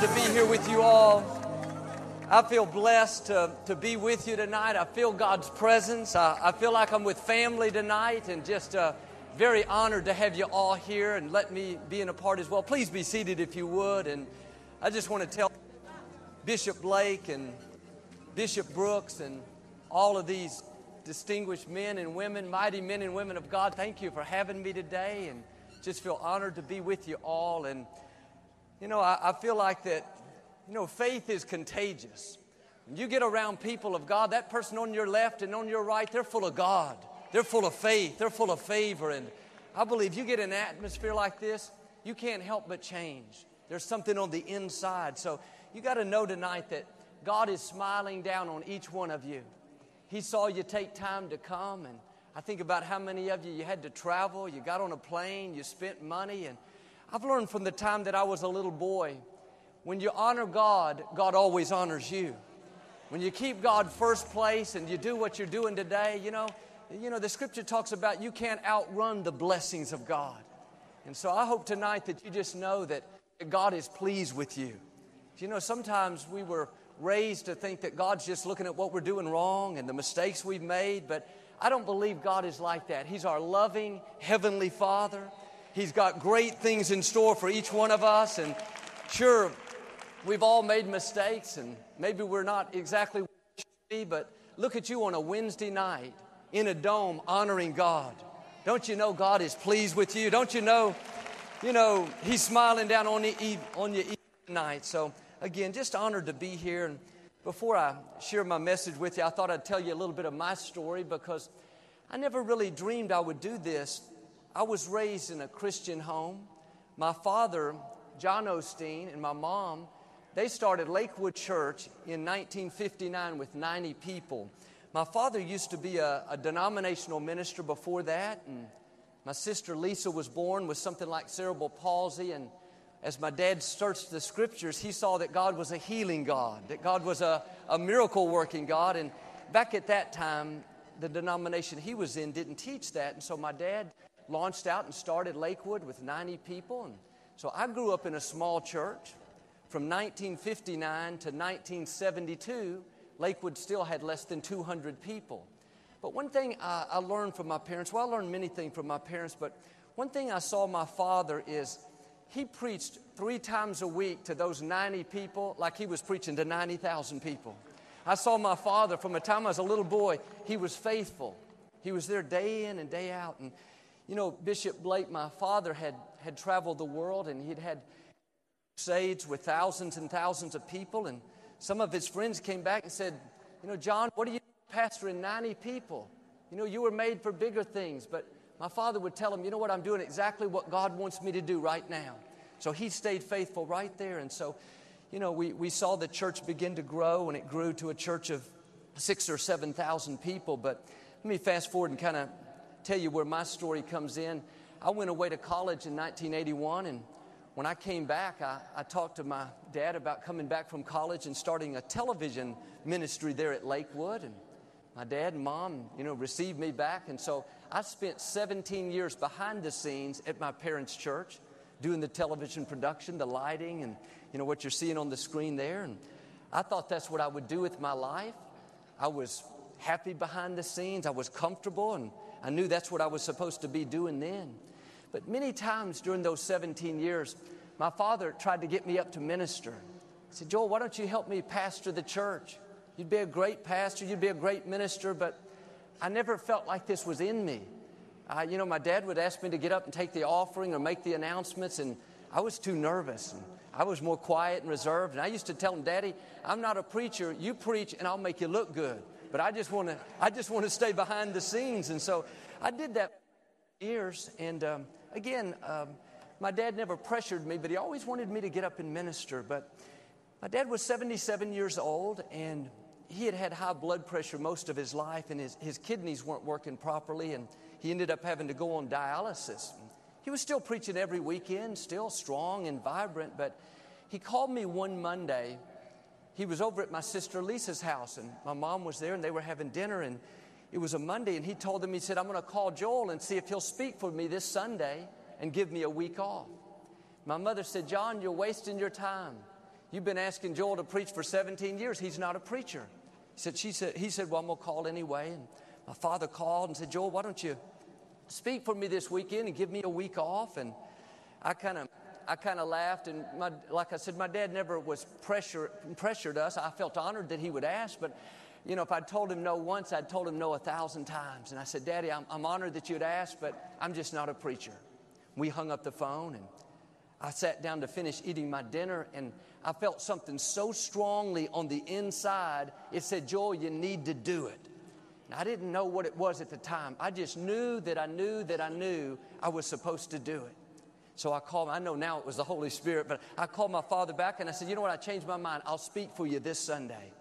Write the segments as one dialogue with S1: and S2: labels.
S1: to be here with you all. I feel blessed to, to be with you tonight. I feel God's presence. I, I feel like I'm with family tonight and just uh, very honored to have you all here and let me be in a part as well. Please be seated if you would. And I just want to tell Bishop Blake and Bishop Brooks and all of these distinguished men and women, mighty men and women of God, thank you for having me today and just feel honored to be with you all. And, you know, I, I feel like that you know, faith is contagious. When you get around people of God, that person on your left and on your right, they're full of God. They're full of faith. They're full of favor. And I believe you get an atmosphere like this, you can't help but change. There's something on the inside. So you got to know tonight that God is smiling down on each one of you. He saw you take time to come. And I think about how many of you you had to travel, you got on a plane, you spent money. And I've learned from the time that I was a little boy when you honor God, God always honors you. When you keep God first place and you do what you're doing today, you know, you know, the scripture talks about you can't outrun the blessings of God. And so I hope tonight that you just know that God is pleased with you. You know, sometimes we were raised to think that God's just looking at what we're doing wrong and the mistakes we've made, but I don't believe God is like that. He's our loving Heavenly Father. He's got great things in store for each one of us. And sure, We've all made mistakes, and maybe we're not exactly where we should be, but look at you on a Wednesday night in a dome honoring God. Don't you know God is pleased with you? Don't you know, you know, He's smiling down on you, on you tonight? So, again, just honored to be here. And before I share my message with you, I thought I'd tell you a little bit of my story because I never really dreamed I would do this. I was raised in a Christian home. My father, John Osteen, and my mom, they started Lakewood Church in 1959 with 90 people. My father used to be a, a denominational minister before that, and my sister Lisa was born with something like cerebral palsy. And as my dad searched the scriptures, he saw that God was a healing God, that God was a, a miracle working God. And back at that time, the denomination he was in didn't teach that. And so my dad launched out and started Lakewood with 90 people. And so I grew up in a small church. From 1959 to 1972, Lakewood still had less than 200 people. But one thing I, I, learned from my parents, well, I learned many things from my parents, but one thing I saw my father is he preached three times a week to those 90 people like he was preaching to 90,000 people. I saw my father from the time I was a little boy, he was faithful. He was there day in and day out. And, you know, Bishop Blake, my father, had, had traveled the world and he'd had crusades with thousands and thousands of people. And some of his friends came back and said, You know, John, what are you pastoring 90 people? You know, you were made for bigger things. But my father would tell him, You know what? I'm doing exactly what God wants me to do right now. So he stayed faithful right there. And so, you know, we, we saw the church begin to grow and it grew to a church of six or 7,000 people. But let me fast forward and kind of tell you where my story comes in. I went away to college in 1981 and when I came back, I, I, talked to my dad about coming back from college and starting a television ministry there at Lakewood. And my dad and mom, you know, received me back. And so I spent 17 years behind the scenes at my parents' church doing the television production, the lighting, and, you know, what you're seeing on the screen there. And I thought that's what I would do with my life. I was happy behind the scenes, I was comfortable, and I knew that's what I was supposed to be doing then. But many times during those 17 years, my father tried to get me up to minister. He said, Joel, why don't you help me pastor the church? You'd be a great pastor, you'd be a great minister, but I never felt like this was in me. Uh, you know, my dad would ask me to get up and take the offering or make the announcements, and I was too nervous. And I was more quiet and reserved. And I used to tell him, Daddy, I'm not a preacher. You preach, and I'll make you look good. But I just want to, I just want to stay behind the scenes. And so I did that years, and um, again, um, my dad never pressured me, but he always wanted me to get up and minister. But my dad was 77 years old, and he had had high blood pressure most of his life, and his, his kidneys weren't working properly, and he ended up having to go on dialysis. He was still preaching every weekend, still strong and vibrant, but he called me one Monday. He was over at my sister Lisa's house, and my mom was there, and they were having dinner, and it was a Monday, and he told them, he said, I'm going to call Joel and see if he'll speak for me this Sunday and give me a week off. My mother said, John, you're wasting your time. You've been asking Joel to preach for 17 years. He's not a preacher. He said, she said, he said, Well, I'm going to call anyway. And my father called and said, Joel, why don't you speak for me this weekend and give me a week off? And I kind of I kind of laughed, and my, like I said, my dad never was pressure, pressured us. I felt honored that he would ask, but you know, if I'd told him no once, I'd told him no a thousand times. And I said, Daddy, I'm, I'm honored that you'd ask, but I'm just not a preacher. We hung up the phone, and I sat down to finish eating my dinner, and I felt something so strongly on the inside. It said, Joel, you need to do it. And I didn't know what it was at the time. I just knew that I knew that I knew I was supposed to do it. So I called, I know now it was the Holy Spirit, but I called my father back and I said, You know what? I changed my mind. I'll speak for you this Sunday.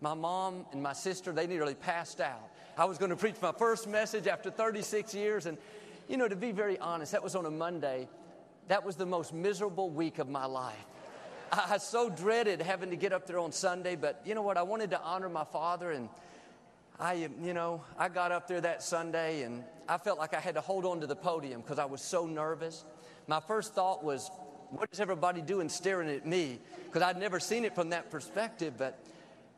S1: My mom and my sister, they nearly passed out. I was going to preach my first message after 36 years. And, you know, to be very honest, that was on a Monday. That was the most miserable week of my life. I, so dreaded having to get up there on Sunday, but you know what? I wanted to honor my father and I, you know, I got up there that Sunday and I felt like I had to hold on to the podium because I was so nervous my first thought was, what is everybody doing staring at me? Because I'd never seen it from that perspective. But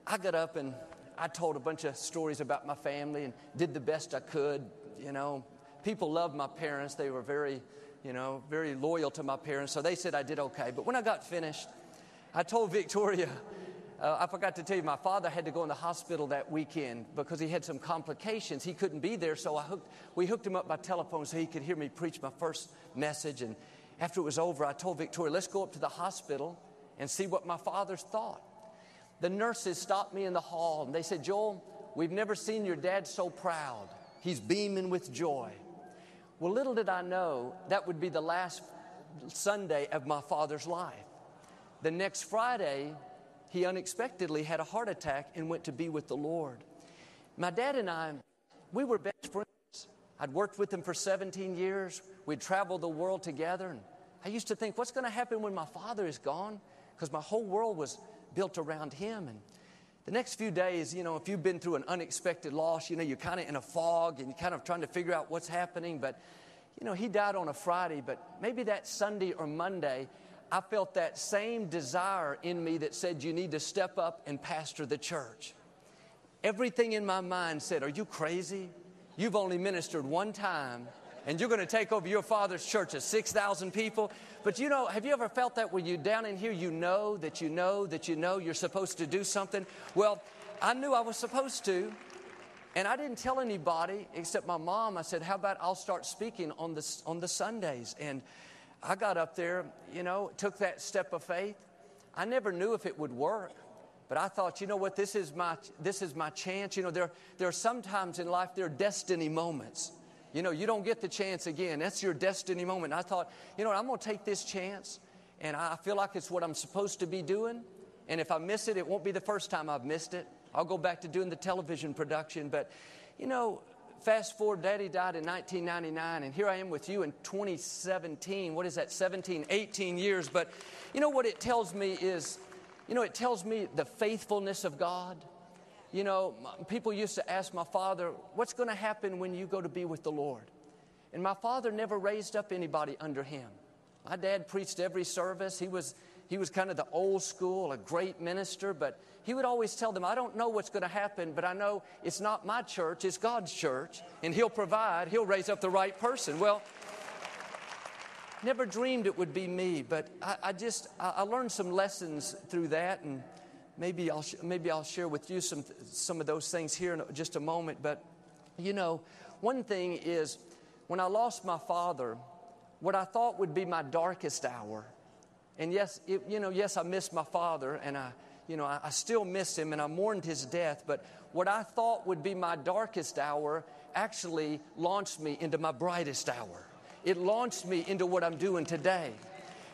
S1: I got up and I told a bunch of stories about my family and did the best I could. You know, people loved my parents. They were very, you know, very loyal to my parents. So they said I did okay. But when I got finished, I told Victoria, uh, I forgot to tell you, my father had to go in the hospital that weekend because he had some complications. He couldn't be there, so I hooked, we hooked him up by telephone so he could hear me preach my first message. And after it was over, I told Victoria, let's go up to the hospital and see what my father's thought. The nurses stopped me in the hall and they said, Joel, we've never seen your dad so proud. He's beaming with joy. Well, little did I know that would be the last Sunday of my father's life. The next Friday, he unexpectedly had a heart attack and went to be with the Lord. My dad and I, we were best friends. I'd worked with him for 17 years. We'd traveled the world together. And I used to think, what's going to happen when my father is gone? Because my whole world was built around him. And the next few days, you know, if you've been through an unexpected loss, you know, you're kind of in a fog and you're kind of trying to figure out what's happening. But, you know, he died on a Friday, but maybe that Sunday or Monday, I felt that same desire in me that said, You need to step up and pastor the church. Everything in my mind said, Are you crazy? You've only ministered one time and you're going to take over your father's church of 6,000 people. But you know, have you ever felt that when you're down in here, you know that you know that you know you're supposed to do something? Well, I knew I was supposed to. And I didn't tell anybody except my mom. I said, How about I'll start speaking on the, on the Sundays? And I got up there, you know, took that step of faith. I never knew if it would work, but I thought, you know what, this is my, this is my chance. You know, there, there are sometimes in life, there are destiny moments. You know, you don't get the chance again. That's your destiny moment. And I thought, you know what, I'm going to take this chance, and I feel like it's what I'm supposed to be doing. And if I miss it, it won't be the first time I've missed it. I'll go back to doing the television production. But, you know, Fast forward, Daddy died in 1999, and here I am with you in 2017. What is that, 17, 18 years? But you know what it tells me is, you know, it tells me the faithfulness of God. You know, people used to ask my father, What's going to happen when you go to be with the Lord? And my father never raised up anybody under him. My dad preached every service. He was, he was kind of the old school, a great minister, but he would always tell them, I don't know what's going to happen, but I know it's not my church, it's God's church, and He'll provide, He'll raise up the right person. Well, never dreamed it would be me, but I, I just, I, I, learned some lessons through that, and maybe I'll, maybe I'll share with you some, some of those things here in just a moment. But, you know, one thing is, when I lost my father, what I thought would be my darkest hour, and yes, it, you know, yes, I missed my father, and I, you know, I, I still miss him and I mourned his death, but what I thought would be my darkest hour actually launched me into my brightest hour. It launched me into what I'm doing today.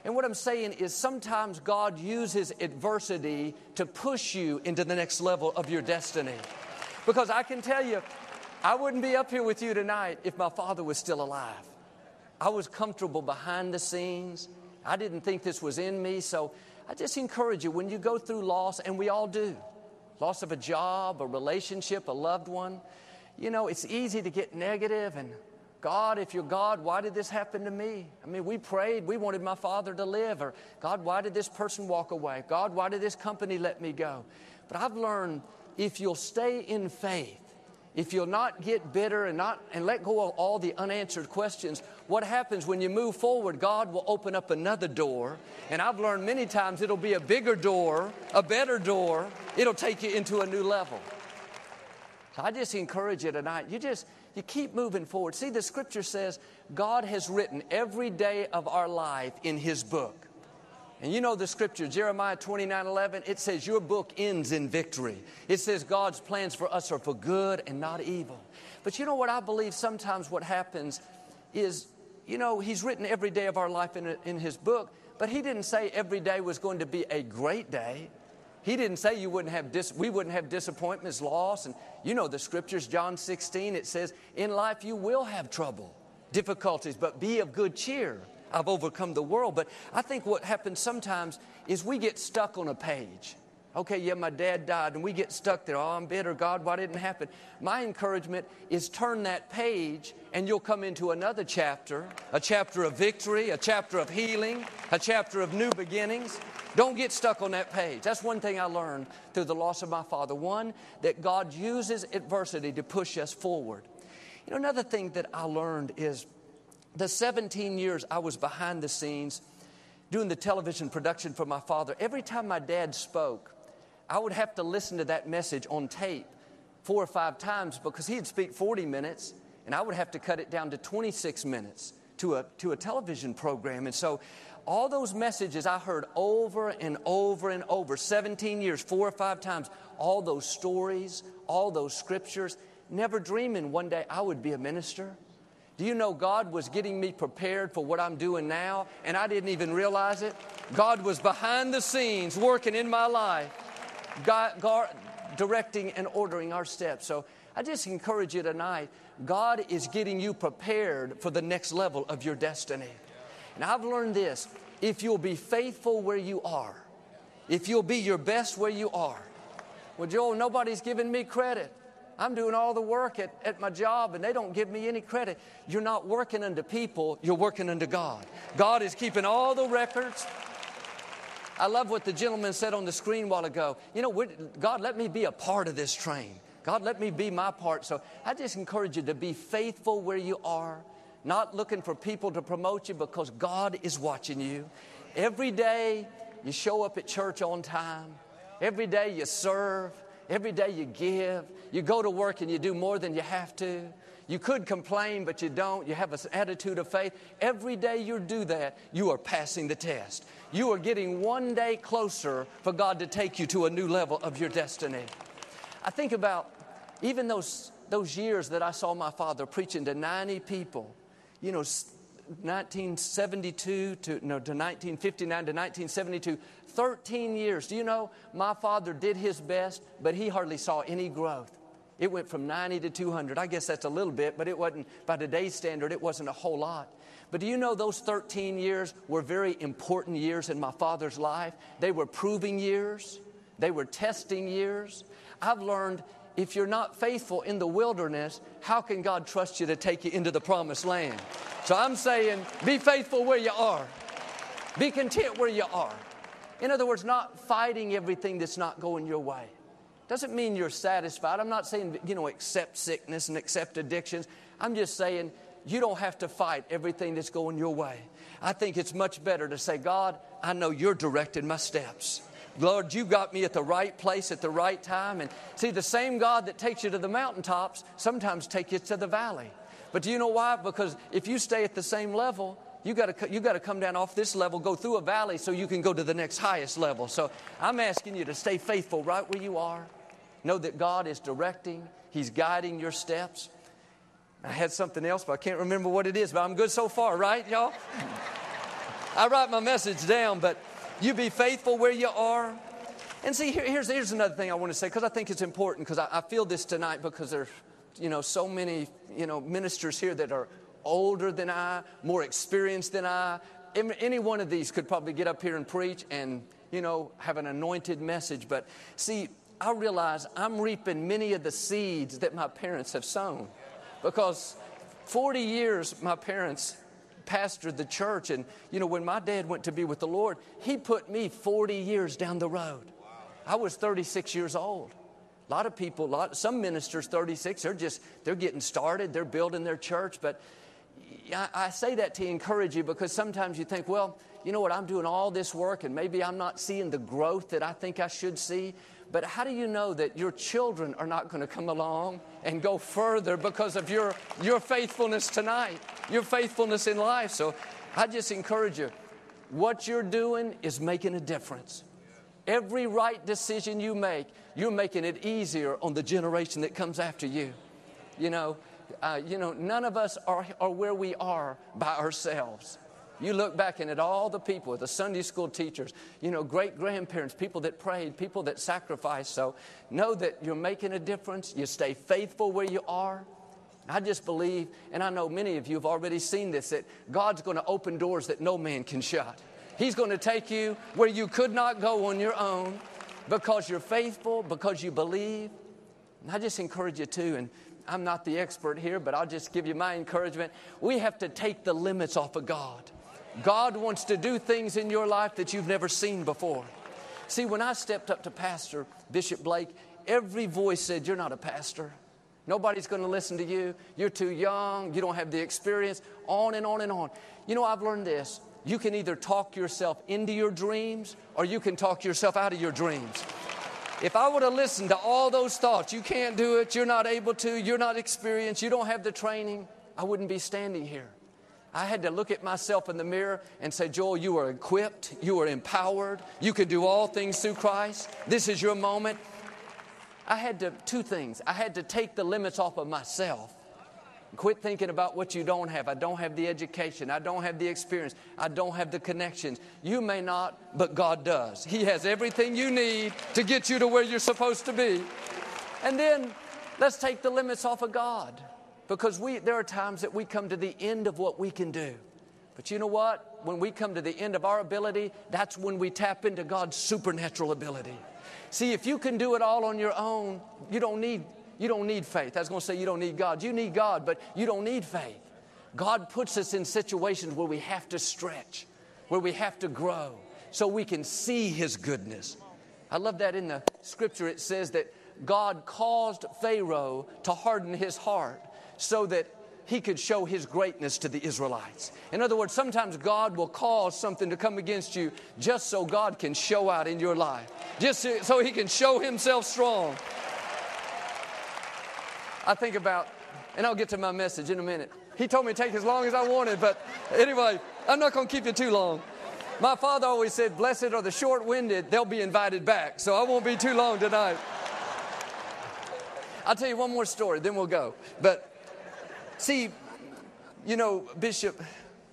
S1: And what I'm saying is sometimes God uses adversity to push you into the next level of your destiny. Because I can tell you, I wouldn't be up here with you tonight if my father was still alive. I was comfortable behind the scenes. I didn't think this was in me. So I just encourage you when you go through loss, and we all do loss of a job, a relationship, a loved one you know, it's easy to get negative and God, if you're God, why did this happen to me? I mean, we prayed, we wanted my father to live, or God, why did this person walk away? God, why did this company let me go? But I've learned if you'll stay in faith, if you'll not get bitter and not and let go of all the unanswered questions, what happens when you move forward? God will open up another door. And I've learned many times it'll be a bigger door, a better door. It'll take you into a new level. So I just encourage you tonight. You just you keep moving forward. See, the scripture says God has written every day of our life in his book. And you know the scripture, Jeremiah 29 11, it says, Your book ends in victory. It says, God's plans for us are for good and not evil. But you know what I believe sometimes what happens is, you know, He's written every day of our life in, in His book, but He didn't say every day was going to be a great day. He didn't say you wouldn't have dis- we wouldn't have disappointments, loss, and you know the scriptures, John 16, it says, In life you will have trouble, difficulties, but be of good cheer. I've overcome the world. But I think what happens sometimes is we get stuck on a page. Okay, yeah, my dad died, and we get stuck there. Oh, I'm bitter. God, why didn't it happen? My encouragement is turn that page, and you'll come into another chapter a chapter of victory, a chapter of healing, a chapter of new beginnings. Don't get stuck on that page. That's one thing I learned through the loss of my father. One, that God uses adversity to push us forward. You know, another thing that I learned is the 17 years I was behind the scenes doing the television production for my father, every time my dad spoke, I would have to listen to that message on tape four or five times because he'd speak 40 minutes and I would have to cut it down to 26 minutes to a, to a television program. And so all those messages I heard over and over and over, 17 years, four or five times, all those stories, all those scriptures, never dreaming one day I would be a minister. Do you know God was getting me prepared for what I'm doing now, and I didn't even realize it? God was behind the scenes working in my life, God, God, directing and ordering our steps. So I just encourage you tonight God is getting you prepared for the next level of your destiny. And I've learned this if you'll be faithful where you are, if you'll be your best where you are. Well, Joel, nobody's giving me credit. I'm doing all the work at, at my job and they don't give me any credit. You're not working unto people, you're working unto God. God is keeping all the records. I love what the gentleman said on the screen a while ago. You know, God, let me be a part of this train. God, let me be my part. So I just encourage you to be faithful where you are, not looking for people to promote you because God is watching you. Every day you show up at church on time, every day you serve. Every day you give. You go to work and you do more than you have to. You could complain, but you don't. You have an attitude of faith. Every day you do that, you are passing the test. You are getting one day closer for God to take you to a new level of your destiny. I think about even those, those years that I saw my father preaching to 90 people, you know, 1972 to, no, to 1959 to 1972, 13 years. Do you know, my father did his best, but he hardly saw any growth. It went from 90 to 200. I guess that's a little bit, but it wasn't, by today's standard, it wasn't a whole lot. But do you know those 13 years were very important years in my father's life? They were proving years, they were testing years. I've learned if you're not faithful in the wilderness, how can God trust you to take you into the promised land? So I'm saying, be faithful where you are, be content where you are. In other words, not fighting everything that's not going your way. Doesn't mean you're satisfied. I'm not saying, you know, accept sickness and accept addictions. I'm just saying you don't have to fight everything that's going your way. I think it's much better to say, God, I know you're directing my steps. Lord, you got me at the right place at the right time. And see, the same God that takes you to the mountaintops sometimes take you to the valley. But do you know why? Because if you stay at the same level, you got to you got to come down off this level, go through a valley so you can go to the next highest level. So I'm asking you to stay faithful right where you are. Know that God is directing, He's guiding your steps. I had something else, but I can't remember what it is, but I'm good so far, right, y'all? I write my message down, but you be faithful where you are. And see, here, here's, here's another thing I want to say, because I think it's important, because I, I feel this tonight because there's, you know, so many, you know, ministers here that are older than I, more experienced than I. Any one of these could probably get up here and preach and, you know, have an anointed message. But see, I realize I'm reaping many of the seeds that my parents have sown. Because 40 years, my parents pastored the church. And, you know, when my dad went to be with the Lord, he put me 40 years down the road. I was 36 years old. A lot of people, lot, some ministers, 36, they're just, they're getting started, they're building their church. But I, say that to encourage you because sometimes you think, well, you know what, I'm doing all this work and maybe I'm not seeing the growth that I think I should see. But how do you know that your children are not going to come along and go further because of your, your faithfulness tonight, your faithfulness in life? So I just encourage you what you're doing is making a difference. Every right decision you make, you're making it easier on the generation that comes after you. You know, uh, you know, none of us are, are where we are by ourselves. You look back and at all the people, the Sunday school teachers, you know, great grandparents, people that prayed, people that sacrificed. So know that you're making a difference. You stay faithful where you are. I just believe, and I know many of you have already seen this, that God's going to open doors that no man can shut. He's going to take you where you could not go on your own because you're faithful, because you believe. And I just encourage you too, and I'm not the expert here, but I'll just give you my encouragement. We have to take the limits off of God. God wants to do things in your life that you've never seen before. See, when I stepped up to Pastor Bishop Blake, every voice said, You're not a pastor. Nobody's going to listen to you. You're too young. You don't have the experience. On and on and on. You know, I've learned this. You can either talk yourself into your dreams or you can talk yourself out of your dreams. If I would have listened to all those thoughts, you can't do it, you're not able to, you're not experienced, you don't have the training, I wouldn't be standing here. I had to look at myself in the mirror and say, Joel, you are equipped, you are empowered, you can do all things through Christ. This is your moment. I had to, two things. I had to take the limits off of myself. Quit thinking about what you don't have. I don't have the education. I don't have the experience. I don't have the connections. You may not, but God does. He has everything you need to get you to where you're supposed to be. And then let's take the limits off of God. Because we, there are times that we come to the end of what we can do. But you know what? When we come to the end of our ability, that's when we tap into God's supernatural ability. See, if you can do it all on your own, you don't need, you don't need faith. I was going to say you don't need God. You need God, but you don't need faith. God puts us in situations where we have to stretch, where we have to grow, so we can see His goodness. I love that in the scripture it says that God caused Pharaoh to harden his heart so that he could show his greatness to the Israelites. In other words, sometimes God will cause something to come against you just so God can show out in your life, just so he can show himself strong. I think about, and I'll get to my message in a minute. He told me to take as long as I wanted, but anyway, I'm not going to keep you too long. My father always said, Blessed are the short winded, they'll be invited back. So I won't be too long tonight. I'll tell you one more story, then we'll go. But See, you know, Bishop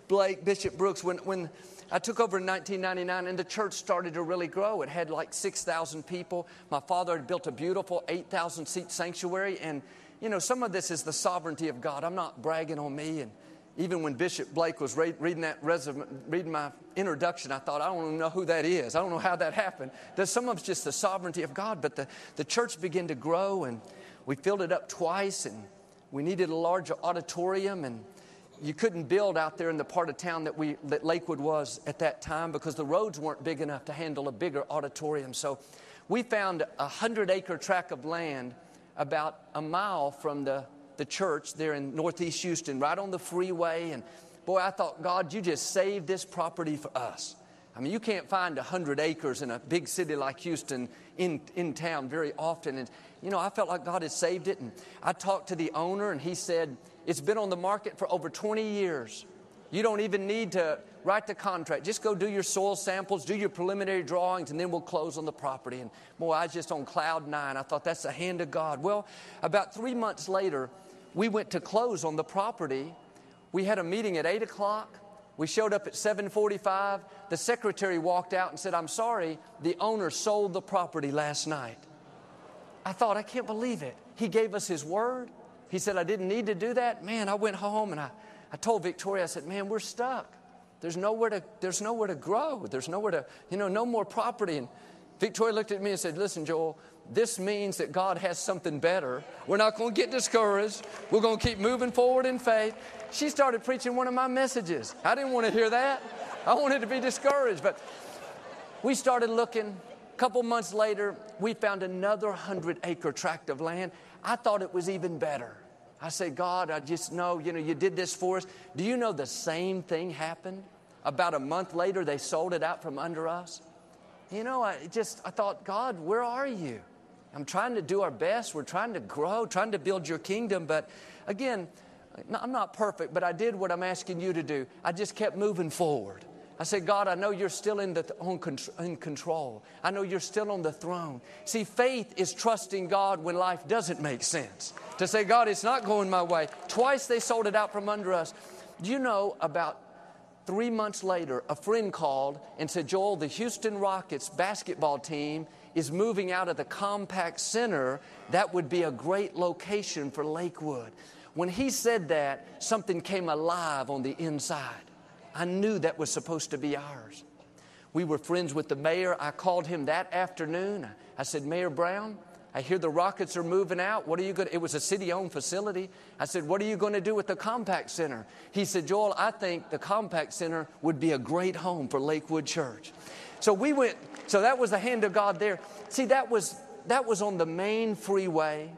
S1: Blake, Bishop Brooks, when, when I took over in 1999 and the church started to really grow, it had like 6,000 people. My father had built a beautiful 8,000 seat sanctuary. And, you know, some of this is the sovereignty of God. I'm not bragging on me. And even when Bishop Blake was reading that resume, reading my introduction, I thought, I don't know who that is. I don't know how that happened. There's some of it's just the sovereignty of God. But the, the church began to grow and we filled it up twice and we needed a larger auditorium, and you couldn't build out there in the part of town that, we, that Lakewood was at that time because the roads weren't big enough to handle a bigger auditorium. So we found a hundred acre tract of land about a mile from the, the church there in northeast Houston, right on the freeway. And boy, I thought, God, you just saved this property for us. I mean, you can't find 100 acres in a big city like Houston in, in town very often. And, you know, I felt like God had saved it. And I talked to the owner, and he said, It's been on the market for over 20 years. You don't even need to write the contract. Just go do your soil samples, do your preliminary drawings, and then we'll close on the property. And boy, I was just on cloud nine. I thought that's the hand of God. Well, about three months later, we went to close on the property. We had a meeting at 8 o'clock. We showed up at 7:45. The secretary walked out and said, "I'm sorry, the owner sold the property last night." I thought, I can't believe it. He gave us his word. He said, I didn't need to do that. Man, I went home and I, I told Victoria, I said, man, we're stuck. There's nowhere to, there's nowhere to grow. There's nowhere to, you know, no more property. And Victoria looked at me and said, listen, Joel, this means that God has something better. We're not going to get discouraged. We're going to keep moving forward in faith. She started preaching one of my messages. I didn't want to hear that. I wanted to be discouraged. But we started looking. A couple months later, we found another 100 acre tract of land. I thought it was even better. I said, God, I just know, you know, you did this for us. Do you know the same thing happened? About a month later, they sold it out from under us. You know, I just, I thought, God, where are you? I'm trying to do our best. We're trying to grow, trying to build your kingdom. But again, I'm not perfect, but I did what I'm asking you to do. I just kept moving forward. I said, God, I know you're still in, the, in control. I know you're still on the throne. See, faith is trusting God when life doesn't make sense. To say, God, it's not going my way. Twice they sold it out from under us. Do you know about three months later, a friend called and said, Joel, the Houston Rockets basketball team is moving out of the Compaq Center. That would be a great location for Lakewood. When he said that, something came alive on the inside. I knew that was supposed to be ours. We were friends with the mayor. I called him that afternoon. I said, Mayor Brown, I hear the rockets are moving out. What are you going to? It was a city owned facility. I said, What are you going to do with the Compaq Center? He said, Joel, I think the Compaq Center would be a great home for Lakewood Church. So we went, so that was the hand of God there. See, that was, that was on the main freeway.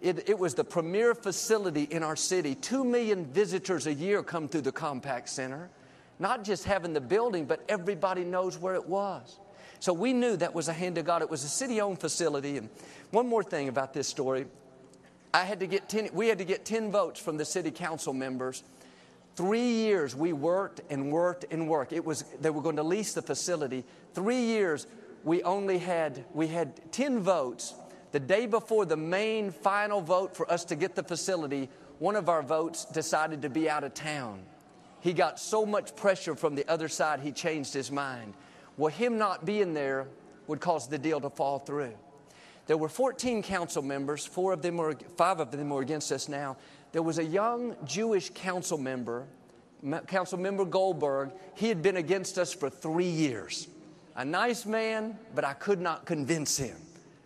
S1: It, it was the premier facility in our city. Two million visitors a year come through the Compaq Center. Not just having the building, but everybody knows where it was. So we knew that was a hand of God. It was a city owned facility. And one more thing about this story I had to get 10, we had to get 10 votes from the city council members. Three years we worked and worked and worked. It was, they were going to lease the facility. Three years we only had, we had 10 votes. The day before the main final vote for us to get the facility, one of our votes decided to be out of town he got so much pressure from the other side, he changed his mind. Well, him not being there would cause the deal to fall through. There were 14 council members, four of them were, five of them were against us now. There was a young Jewish council member, Council Member Goldberg. He had been against us for three years. A nice man, but I could not convince him.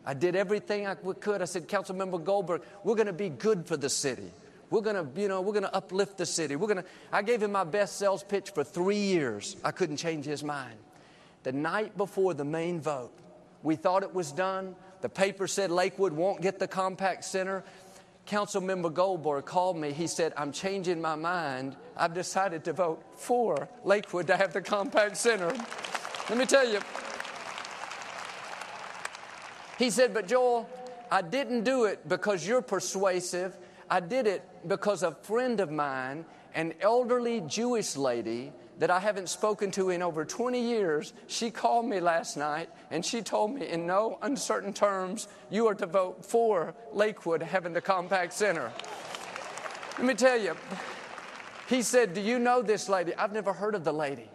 S1: I did everything I could. I said, Council Member Goldberg, we're going to be good for the city. We're to, you know, we're to uplift the city. We're to, I gave him my best sales pitch for three years. I couldn't change his mind. The night before the main vote, we thought it was done. The paper said Lakewood won't get the Compaq Center. Council member Goldberg called me. He said, I'm changing my mind. I've decided to vote for Lakewood to have the Compaq Center. Let me tell you. He said, But Joel, I didn't do it because you're persuasive. I did it because a friend of mine, an elderly Jewish lady that I haven't spoken to in over 20 years, she called me last night and she told me in no uncertain terms, you are to vote for Lakewood having the Compaq Center. Let me tell you, he said, Do you know this lady? I've never heard of the lady.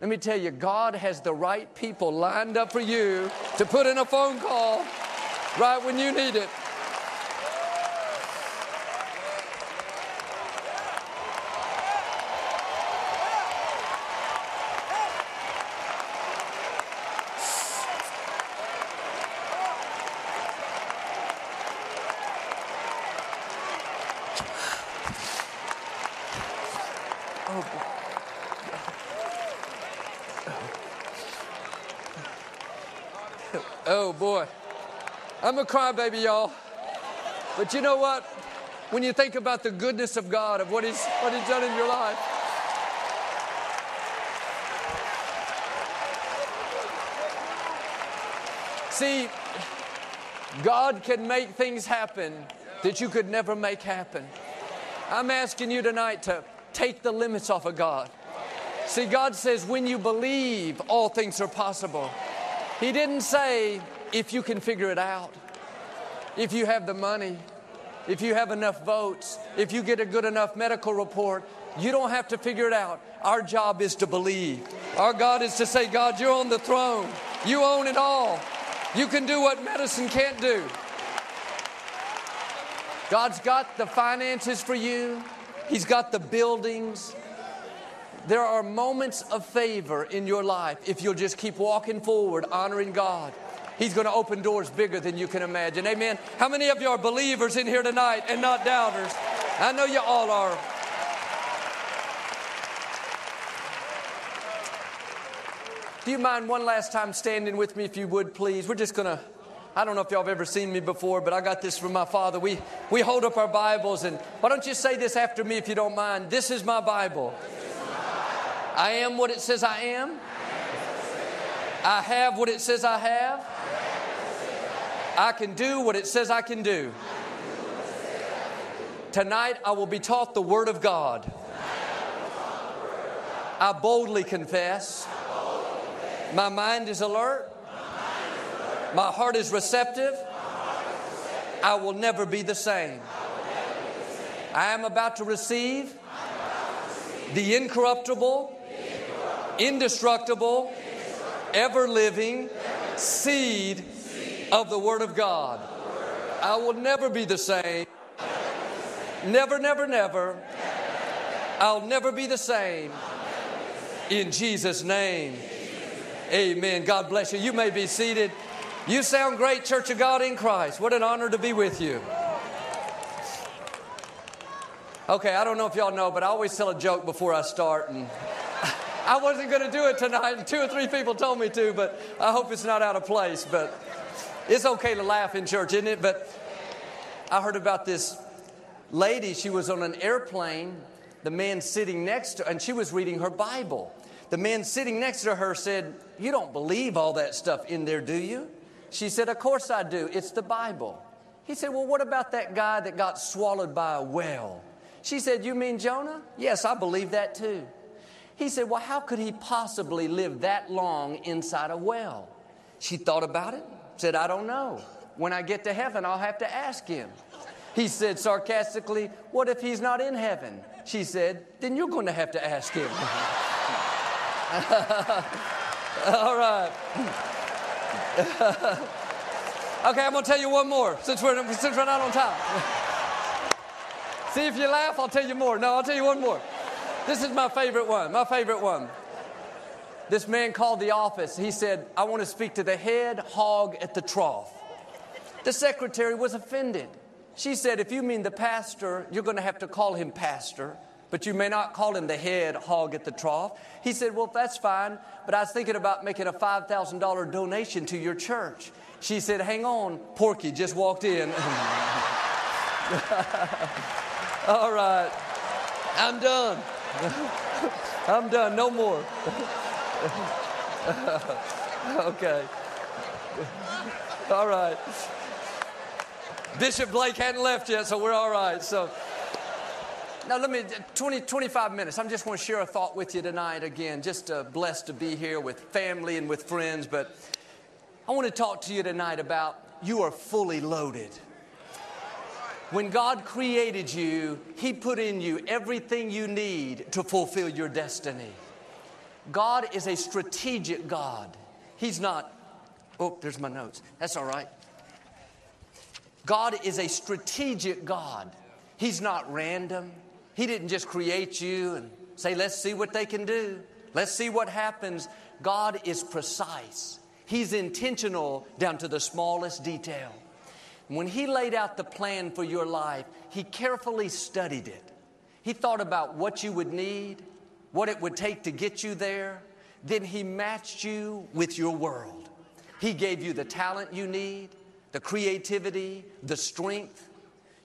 S1: Let me tell you, God has the right people lined up for you to put in a phone call right when you need it. Oh boy. I'm a crybaby, y'all. But you know what? When you think about the goodness of God, of what He's, what he's done in your life, See, God can make things happen that you could never make happen. I'm asking you tonight to take the limits off of God. See, God says, when you believe, all things are possible. He didn't say if you can figure it out, if you have the money, if you have enough votes, if you get a good enough medical report. You don't have to figure it out. Our job is to believe. Our God is to say, God, you're on the throne. You own it all. You can do what medicine can't do. God's got the finances for you, He's got the buildings, there are moments of favor in your life if you'll just keep walking forward, honoring God. He's going to open doors bigger than you can imagine. Amen. How many of you are believers in here tonight and not doubters? I know you all are. Do you mind one last time standing with me, if you would, please? We're just going to. I don't know if y'all have ever seen me before, but I got this from my father. We, we hold up our Bibles, and why don't you say this after me if you don't mind? This is my Bible. I am what it says I am. I have what it says I have. I can do what it says I can do. Tonight I will be taught the Word of God. I boldly confess my mind is alert. My heart is receptive. I will never be the same. I am about to receive the incorruptible, indestructible, ever living seed of the Word of God. I will never be the same. Never, never, never. I'll never be the same. In Jesus' name. Amen. God bless you. You may be seated. You sound great, Church of God in Christ. What an honor to be with you. Okay, I don't know if y'all know, but I always tell a joke before I start, and I wasn't going to do it tonight. Two or three people told me to, but I hope it's not out of place. But it's okay to laugh in church, isn't it? But I heard about this lady. She was on an airplane, the man sitting next to her, and she was reading her Bible. The man sitting next to her said, You don't believe all that stuff in there, do you? She said, Of course I do. It's the Bible. He said, Well, what about that guy that got swallowed by a whale? She said, You mean Jonah? Yes, I believe that too. He said, Well, how could he possibly live that long inside a well? She thought about it, said, I don't know. When I get to heaven, I'll have to ask him. He said sarcastically, What if he's not in heaven? She said, Then you're going to have to ask him. All right. okay, I'm going to tell you one more since we're, since we're not on time. See if you laugh, I'll tell you more. No, I'll tell you one more. This is my favorite one. My favorite one. This man called the office. He said, I want to speak to the head hog at the trough. The secretary was offended. She said, If you mean the pastor, you're going to have to call him pastor but you may not call him the head hog at the trough. He said, Well, that's fine, but I was thinking about making a $5,000 donation to your church. She said, Hang on, Porky just walked in. All right, I'm done. I'm done, no more. okay. All right. Bishop Blake hadn't left yet, so we're all right. So. Now, let me, 20, 25 minutes. i'm just going to share a thought with you tonight again. Just uh, blessed to be here with family and with friends. But I want to talk to you tonight about you are fully loaded. When God created you, He put in you everything you need to fulfill your destiny. God is a strategic God. He's not, oh, there's my notes. That's all right. God is a strategic God. He's not random. He didn't just create you and say, let's see what they can do. Let's see what happens. God is precise. He's intentional down to the smallest detail. When He laid out the plan for your life, He carefully studied it. He thought about what you would need, what it would take to get you there. Then He matched you with your world. He gave you the talent you need, the creativity, the strength.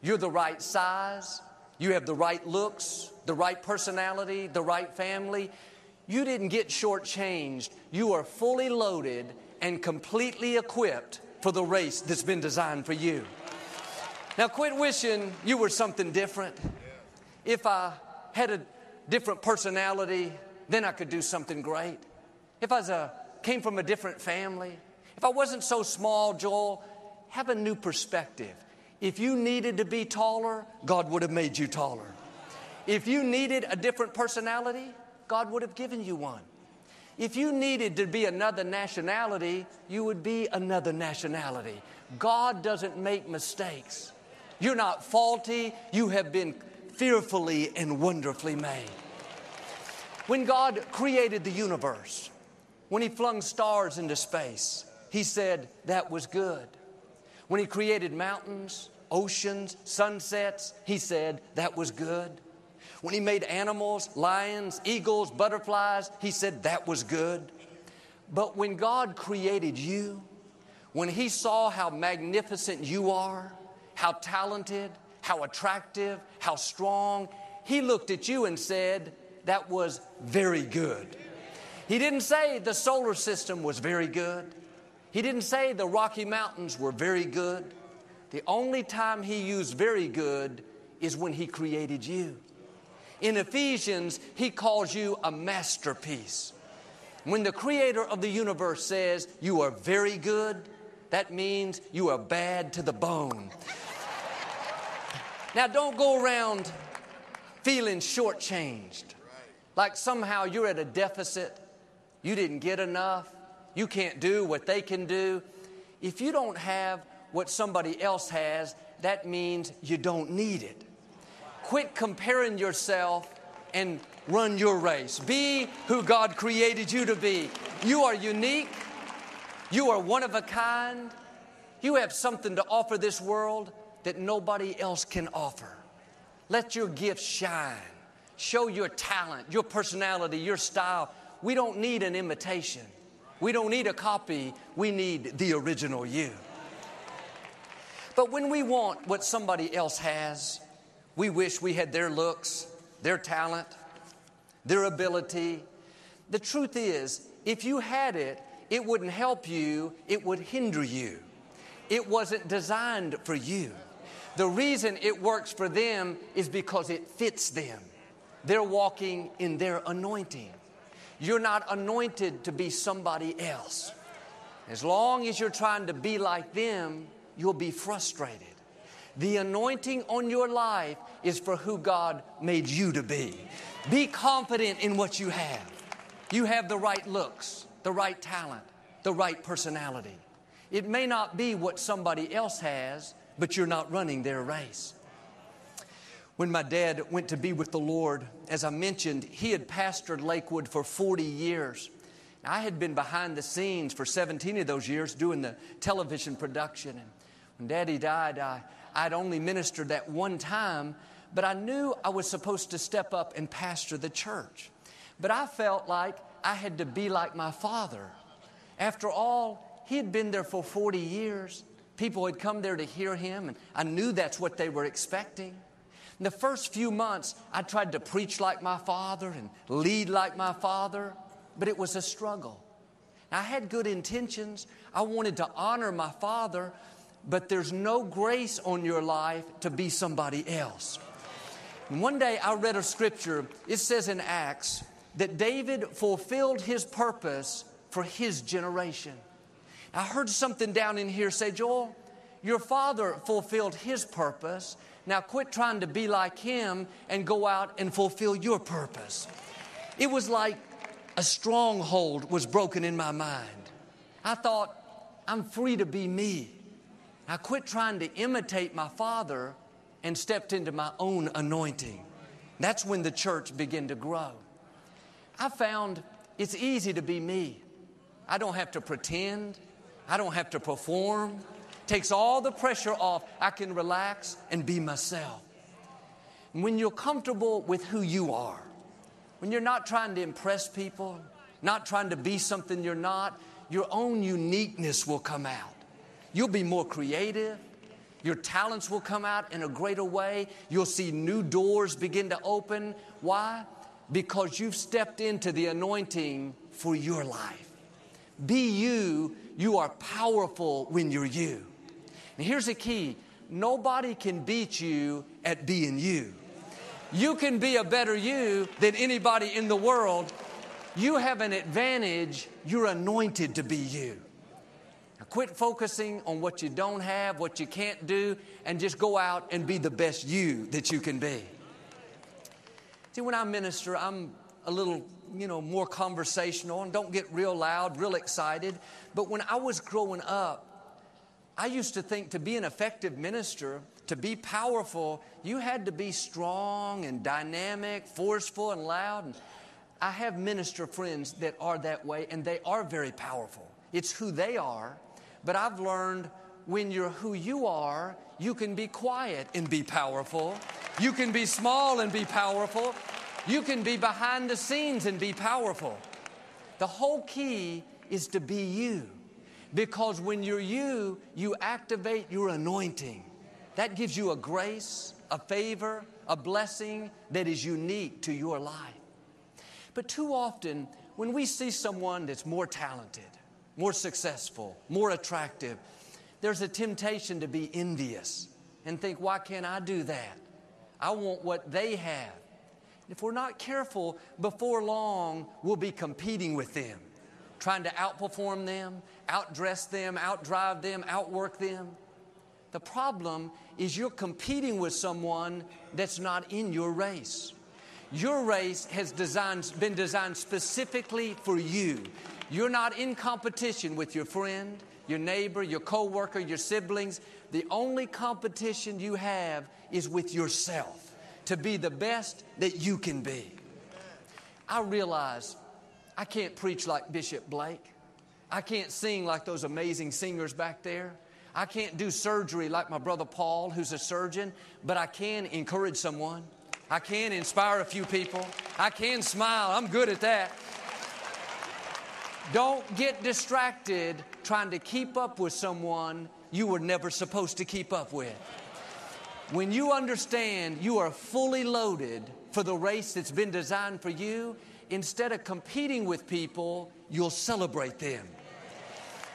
S1: You're the right size. You have the right looks, the right personality, the right family. You didn't get shortchanged. You are fully loaded and completely equipped for the race that's been designed for you. Now, quit wishing you were something different. If I had a different personality, then I could do something great. If I was a, came from a different family, if I wasn't so small, Joel, have a new perspective. If you needed to be taller, God would have made you taller. If you needed a different personality, God would have given you one. If you needed to be another nationality, you would be another nationality. God doesn't make mistakes. You're not faulty, you have been fearfully and wonderfully made. When God created the universe, when He flung stars into space, he said, That was good. When he created mountains, oceans, sunsets, he said, That was good. When he made animals, lions, eagles, butterflies, he said, That was good. But when God created you, when he saw how magnificent you are, how talented, how attractive, how strong, he looked at you and said, That was very good. He didn't say the solar system was very good. He didn't say the Rocky Mountains were very good. The only time he used very good is when he created you. In Ephesians, he calls you a masterpiece. When the creator of the universe says you are very good, that means you are bad to the bone. Now, don't go around feeling shortchanged, like somehow you're at a deficit, you didn't get enough, you can't do what they can do. If you don't have what somebody else has, that means you don't need it. Quit comparing yourself and run your race. Be who God created you to be. You are unique. You are one of a kind. You have something to offer this world that nobody else can offer. Let your gifts shine. Show your talent, your personality, your style. We don't need an imitation. We don't need a copy, we need the original you. But when we want what somebody else has, we wish we had their looks, their talent, their ability. The truth is, if you had it, it wouldn't help you, it would hinder you. It wasn't designed for you. The reason it works for them is because it fits them. They're walking in their anointing. You're not anointed to be somebody else. As long as you're trying to be like them, you'll be frustrated. The anointing on your life is for who God made you to be. Be confident in what you have. You have the right looks, the right talent, the right personality. It may not be what somebody else has, but you're not running their race. When my dad went to be with the Lord, as I mentioned, he had pastored Lakewood for 40 years. I had been behind the scenes for 17 of those years doing the television production. And when Daddy died, I, I'd only ministered that one time, but I knew I was supposed to step up and pastor the church. But I felt like I had to be like my father. After all, he had been there for 40 years. People had come there to hear him, and I knew that's what they were expecting. In the first few months, I tried to preach like my father and lead like my father, but it was a struggle. I had good intentions. I wanted to honor my father, but there's no grace on your life to be somebody else. And one day I read a scripture, it says in Acts that David fulfilled his purpose for his generation. I heard something down in here say, Joel, your father fulfilled his purpose, now quit trying to be like him and go out and fulfill your purpose. It was like a stronghold was broken in my mind. I thought, I'm free to be me. I quit trying to imitate my father and stepped into my own anointing. That's when the church began to grow. I found it's easy to be me. I don't have to pretend. I don't have to perform takes all the pressure off. I can relax and be myself. When you're comfortable with who you are, when you're not trying to impress people, not trying to be something you're not, your own uniqueness will come out. You'll be more creative. Your talents will come out in a greater way. You'll see new doors begin to open. Why? Because you've stepped into the anointing for your life. Be you. You are powerful when you're you. And here's the key nobody can beat you at being you. You can be a better you than anybody in the world. You have an advantage. You're anointed to be you. Now quit focusing on what you don't have, what you can't do, and just go out and be the best you that you can be. See, when I minister, I'm a little, you know, more conversational and don't get real loud, real excited. But when I was growing up, I used to think to be an effective minister, to be powerful, you had to be strong and dynamic, forceful and loud. And I have minister friends that are that way, and they are very powerful. It's who they are, But I've learned when you're who you are, you can be quiet and be powerful. You can be small and be powerful. You can be behind the scenes and be powerful. The whole key is to be you. Because when you're you, you activate your anointing. That gives you a grace, a favor, a blessing that is unique to your life. But too often, when we see someone that's more talented, more successful, more attractive, there's a temptation to be envious and think, why can't I do that? I want what they have. If we're not careful, before long, we'll be competing with them, trying to outperform them, outdress them, outdrive them, outwork them. The problem is you're competing with someone that's not in your race. Your race has designed, been designed specifically for you. You're not in competition with your friend, your neighbor, your coworker, your siblings. The only competition you have is with yourself to be the best that you can be. I realize I can't preach like Bishop Blake. I can't sing like those amazing singers back there. I can't do surgery like my brother Paul, who's a surgeon, but I can encourage someone. I can inspire a few people. I can smile. I'm good at that. Don't get distracted trying to keep up with someone you were never supposed to keep up with. When you understand you are fully loaded for the race that's been designed for you, instead of competing with people, you'll celebrate them.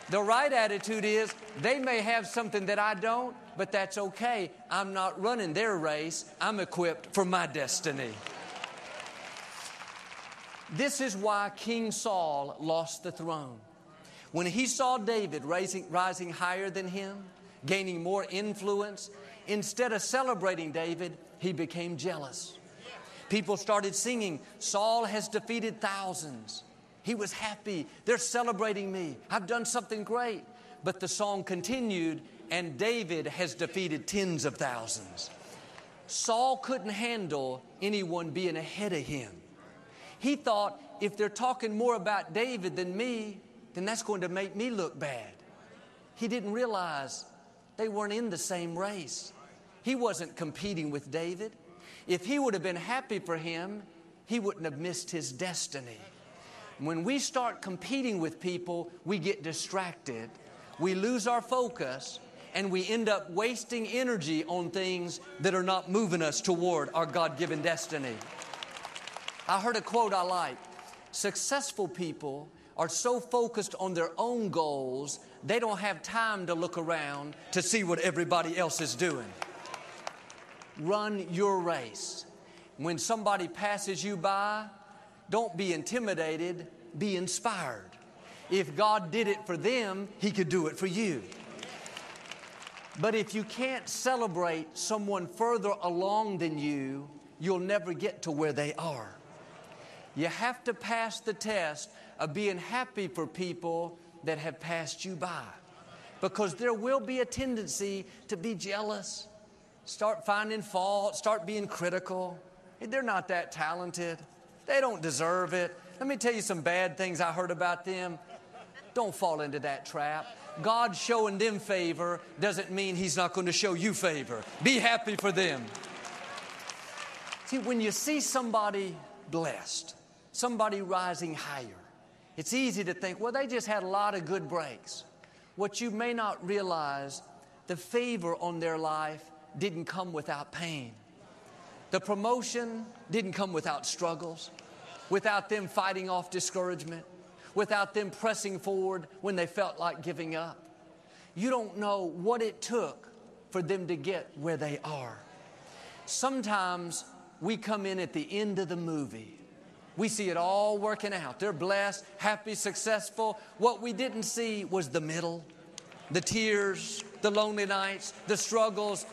S1: The right attitude is they may have something that I don't, but that's okay. I'm not running their race, I'm equipped for my destiny. This is why King Saul lost the throne. When he saw David rising, rising higher than him, gaining more influence, instead of celebrating David, he became jealous. People started singing, Saul has defeated thousands. He was happy. They're celebrating me. I've done something great. But the song continued, and David has defeated tens of thousands. Saul couldn't handle anyone being ahead of him. He thought, if they're talking more about David than me, then that's going to make me look bad. He didn't realize they weren't in the same race. He wasn't competing with David. If he would have been happy for him, he wouldn't have missed his destiny. When we start competing with people, we get distracted, we lose our focus, and we end up wasting energy on things that are not moving us toward our God given destiny. I heard a quote I like Successful people are so focused on their own goals, they don't have time to look around to see what everybody else is doing. Run your race. When somebody passes you by, don't be intimidated, be inspired. If God did it for them, He could do it for you. But if you can't celebrate someone further along than you, you'll never get to where they are. You have to pass the test of being happy for people that have passed you by. Because there will be a tendency to be jealous, start finding fault, start being critical. They're not that talented. They don't deserve it. Let me tell you some bad things I heard about them. Don't fall into that trap. God showing them favor doesn't mean He's not going to show you favor. Be happy for them. See, when you see somebody blessed, somebody rising higher, it's easy to think, well, they just had a lot of good breaks. What you may not realize, the favor on their life didn't come without pain. The promotion didn't come without struggles, without them fighting off discouragement, without them pressing forward when they felt like giving up. You don't know what it took for them to get where they are. Sometimes we come in at the end of the movie. We see it all working out. They're blessed, happy, successful. What we didn't see was the middle, the tears, the lonely nights, the struggles.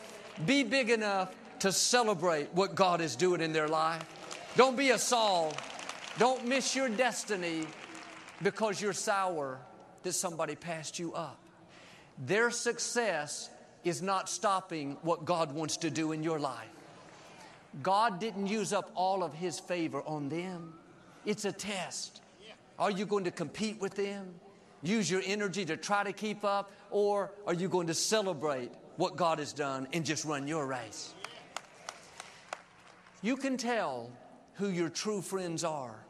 S1: Be big enough to celebrate what God is doing in their life. Don't be a Saul. Don't miss your destiny because you're sour that somebody passed you up. Their success is not stopping what God wants to do in your life. God didn't use up all of His favor on them. It's a test. Are you going to compete with them? use your energy to try to keep up, or are you going to celebrate what God has done and just run your race? You can tell who your true friends are,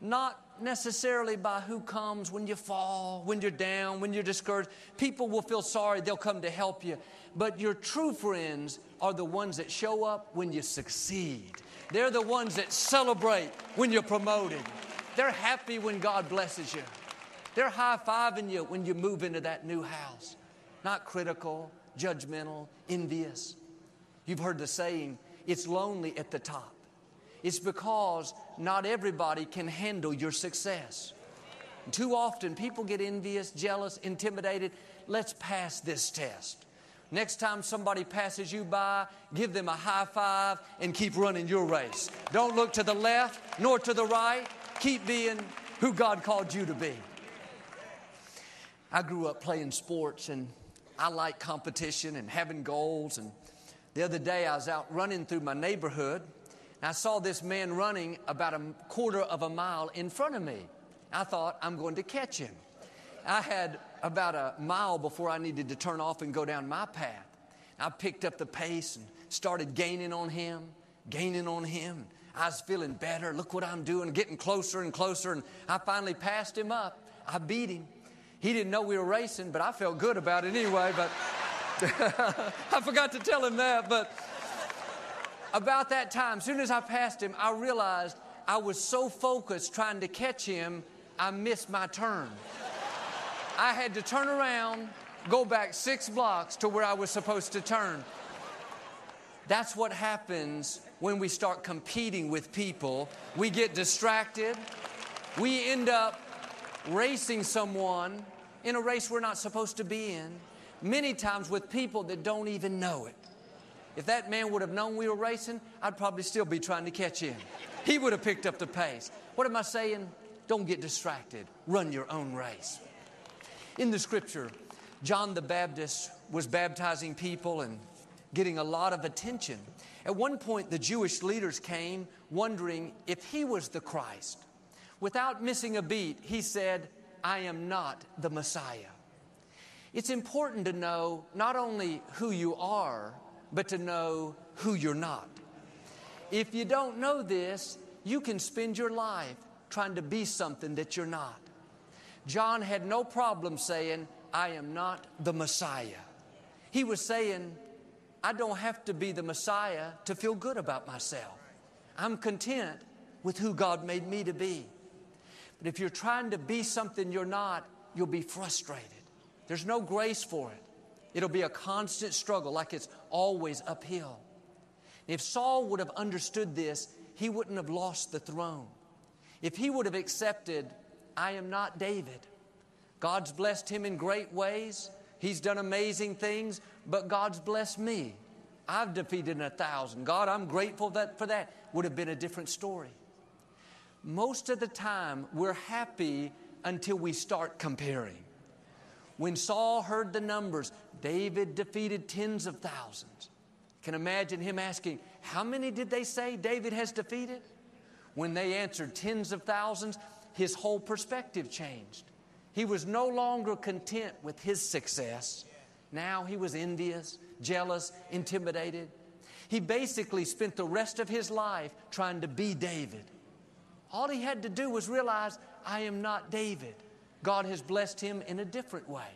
S1: not necessarily by who comes when you fall, when you're down, when you're discouraged. People will feel sorry, they'll come to help you. But your true friends are the ones that show up when you succeed. They're the ones that celebrate when you're promoted. They're happy when God blesses you. They're high fiving you when you move into that new house. Not critical, judgmental, envious. You've heard the saying, it's lonely at the top. It's because not everybody can handle your success. Too often, people get envious, jealous, intimidated. Let's pass this test. Next time somebody passes you by, give them a high five and keep running your race. Don't look to the left nor to the right. Keep being who God called you to be. I grew up playing sports and I like competition and having goals. And the other day I was out running through my neighborhood and I saw this man running about a quarter of a mile in front of me. I thought, I'm going to catch him. I had about a mile before I needed to turn off and go down my path. I picked up the pace and started gaining on him, gaining on him. I was feeling better. Look what I'm doing, getting closer and closer. And I finally passed him up. I beat him. He didn't know we were racing, but I felt good about it anyway. But I forgot to tell him that. But about that time, as soon as I passed him, I realized I was so focused trying to catch him, I missed my turn. I had to turn around, go back six blocks to where I was supposed to turn. That's what happens when we start competing with people. We get distracted. We end up racing someone in a race we're not supposed to be in, many times with people that don't even know it. If that man would have known we were racing, I'd probably still be trying to catch him. He would have picked up the pace. What am I saying? Don't get distracted. Run your own race. In the scripture, John the Baptist was baptizing people and getting a lot of attention. At one point, the Jewish leaders came wondering if he was the Christ. Without missing a beat, he said, I am not the Messiah. It's important to know not only who you are, but to know who you're not. If you don't know this, you can spend your life trying to be something that you're not. John had no problem saying, I am not the Messiah. He was saying, I don't have to be the Messiah to feel good about myself. I'm content with who God made me to be. But if you're trying to be something you're not, you'll be frustrated. There's no grace for it. It'll be a constant struggle, like it's always uphill. If Saul would have understood this, he wouldn't have lost the throne. If he would have accepted, I am not David, God's blessed him in great ways. He's done amazing things, but God's blessed me. I've defeated a thousand. God, I'm grateful that, for that. Would have been a different story. Most of the time, we're happy until we start comparing. When Saul heard the numbers, David defeated tens of thousands. Can imagine him asking, How many did they say David has defeated? When they answered tens of thousands, his whole perspective changed. He was no longer content with his success. Now he was envious, jealous, intimidated. He basically spent the rest of his life trying to be David. All he had to do was realize, I am not David. God has blessed him in a different way.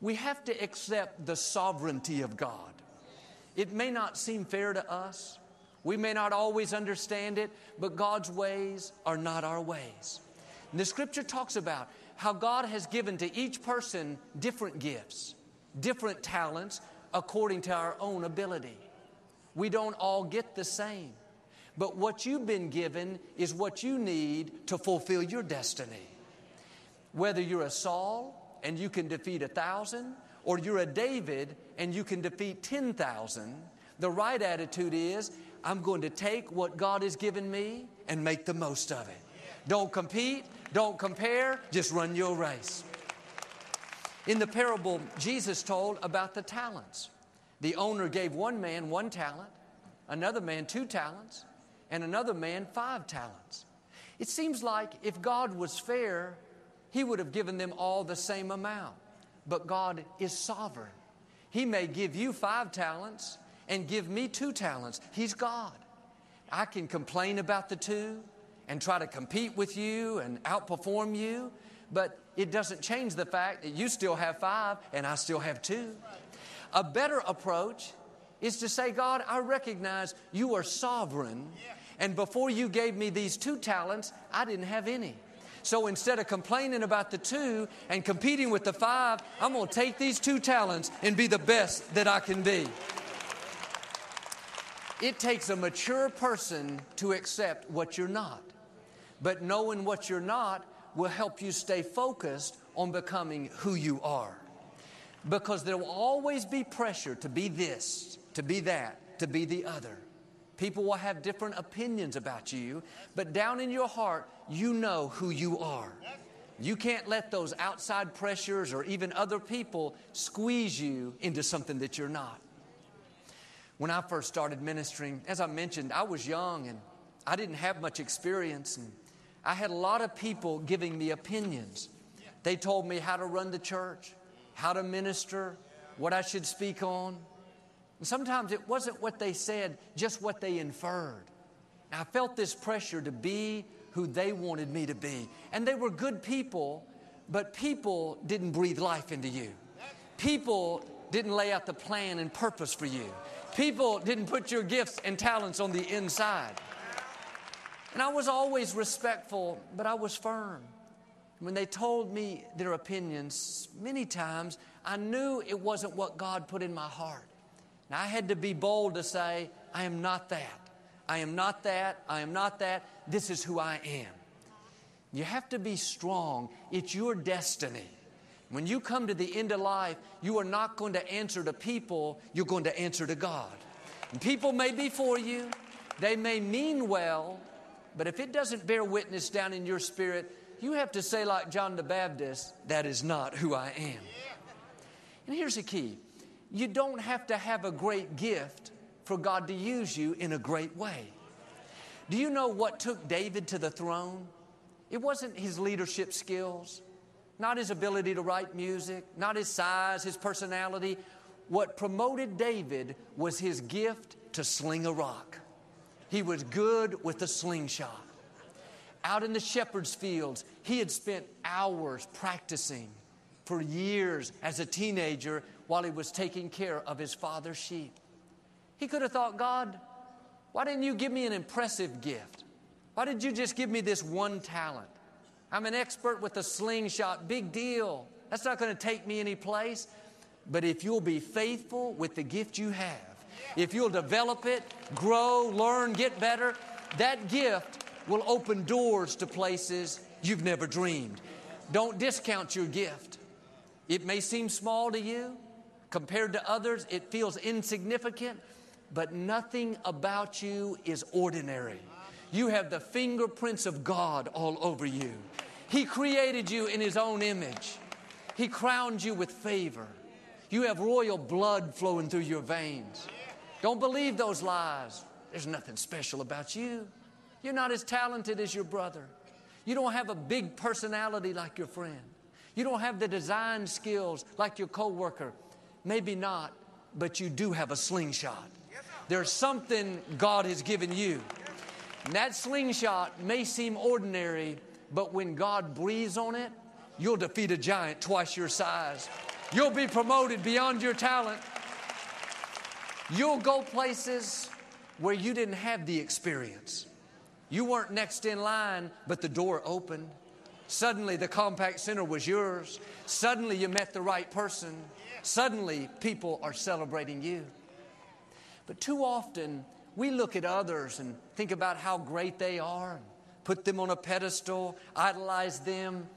S1: We have to accept the sovereignty of God. It may not seem fair to us. We may not always understand it, but God's ways are not our ways. And the scripture talks about how God has given to each person different gifts, different talents according to our own ability. We don't all get the same, but what you've been given is what you need to fulfill your destiny. Whether you're a Saul and you can defeat a thousand, or you're a David and you can defeat 10,000, the right attitude is I'm going to take what God has given me and make the most of it. Don't compete, don't compare, just run your race. In the parable, Jesus told about the talents. The owner gave one man one talent, another man two talents, and another man five talents. It seems like if God was fair, He would have given them all the same amount. But God is sovereign. He may give you five talents and give me two talents. He's God. I can complain about the two and try to compete with you and outperform you, but it doesn't change the fact that you still have five and I still have two. A better approach is to say, God, I recognize you are sovereign, and before you gave me these two talents, I didn't have any. So instead of complaining about the two and competing with the five, I'm going to take these two talents and be the best that I can be. It takes a mature person to accept what you're not. But knowing what you're not will help you stay focused on becoming who you are. Because there will always be pressure to be this, to be that, to be the other. People will have different opinions about you, but down in your heart, you know who you are. You can't let those outside pressures or even other people squeeze you into something that you're not. When I first started ministering, as I mentioned, I was young and I didn't have much experience, and I had a lot of people giving me opinions. They told me how to run the church, how to minister, what I should speak on. And sometimes it wasn't what they said, just what they inferred. And I felt this pressure to be who they wanted me to be. And they were good people, but people didn't breathe life into you. People didn't lay out the plan and purpose for you. People didn't put your gifts and talents on the inside. And I was always respectful, but I was firm. When they told me their opinions, many times I knew it wasn't what God put in my heart. Now, I had to be bold to say, I am not that. I am not that. I am not that. This is who I am. You have to be strong. It's your destiny. When you come to the end of life, you are not going to answer to people, you're going to answer to God. And people may be for you, they may mean well, but if it doesn't bear witness down in your spirit, you have to say, like John the Baptist, that is not who I am. And here's the key you don't have to have a great gift for God to use you in a great way. Do you know what took David to the throne? It wasn't his leadership skills, not his ability to write music, not his size, his personality. What promoted David was his gift to sling a rock. He was good with the slingshot. Out in the shepherd's fields, he had spent hours practicing for years as a teenager while he was taking care of his father's sheep. He could have thought, God, why didn't you give me an impressive gift? Why did you just give me this one talent? I'm an expert with a slingshot, big deal. That's not going to take me any place. But if you'll be faithful with the gift you have, if you'll develop it, grow, learn, get better, that gift will open doors to places you've never dreamed. Don't discount your gift. It may seem small to you. Compared to others, it feels insignificant, but nothing about you is ordinary. You have the fingerprints of God all over you. He created you in His own image, He crowned you with favor. You have royal blood flowing through your veins. Don't believe those lies. There's nothing special about you. You're not as talented as your brother. You don't have a big personality like your friend. You don't have the design skills like your coworker. Maybe not, but you do have a slingshot. There's something God has given you. And that slingshot may seem ordinary, but when God breathes on it, you'll defeat a giant twice your size. You'll be promoted beyond your talent. You'll go places where you didn't have the experience. You weren't next in line, but the door opened. Suddenly, the Compaq Center was yours. Suddenly, you met the right person. Suddenly, people are celebrating you. But too often, we look at others and think about how great they are, put them on a pedestal, idolize them.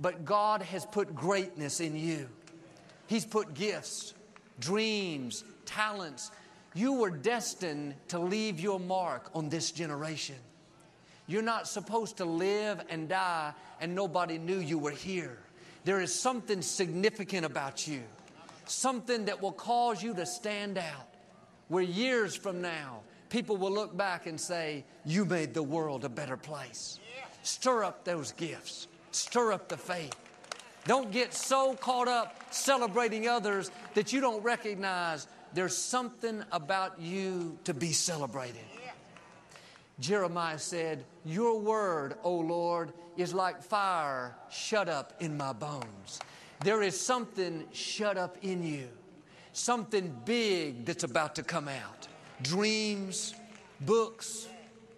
S1: But God has put greatness in you. He's put gifts, dreams, talents. You were destined to leave your mark on this generation. You're not supposed to live and die and nobody knew you were here. There is something significant about you, something that will cause you to stand out. Where years from now, people will look back and say, You made the world a better place. Stir up those gifts, Stir up the faith. Don't get so caught up celebrating others that you don't recognize there's something about you to be celebrated. Jeremiah said, Your word, O Lord, is like fire shut up in my bones. There is something shut up in you, something big that's about to come out. Dreams, books,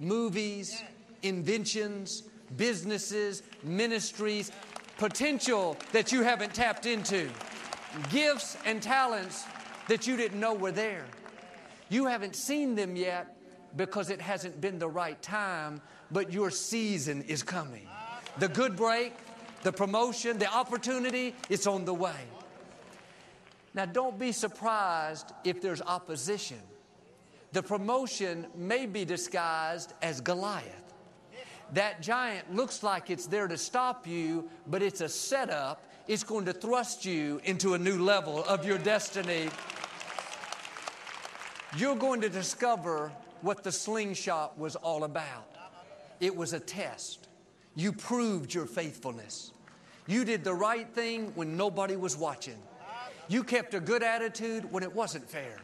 S1: movies, inventions, businesses, ministries, potential that you haven't tapped into, gifts and talents that you didn't know were there. You haven't seen them yet because it hasn't been the right time, but your season is coming. The good break, the promotion, the opportunity, it's on the way. Now, don't be surprised if there's opposition. The promotion may be disguised as Goliath. That giant looks like it's there to stop you, but it's a setup. It's going to thrust you into a new level of your destiny. You're going to discover what the slingshot was all about. It was a test. You proved your faithfulness. You did the right thing when nobody was watching. You kept a good attitude when it wasn't fair.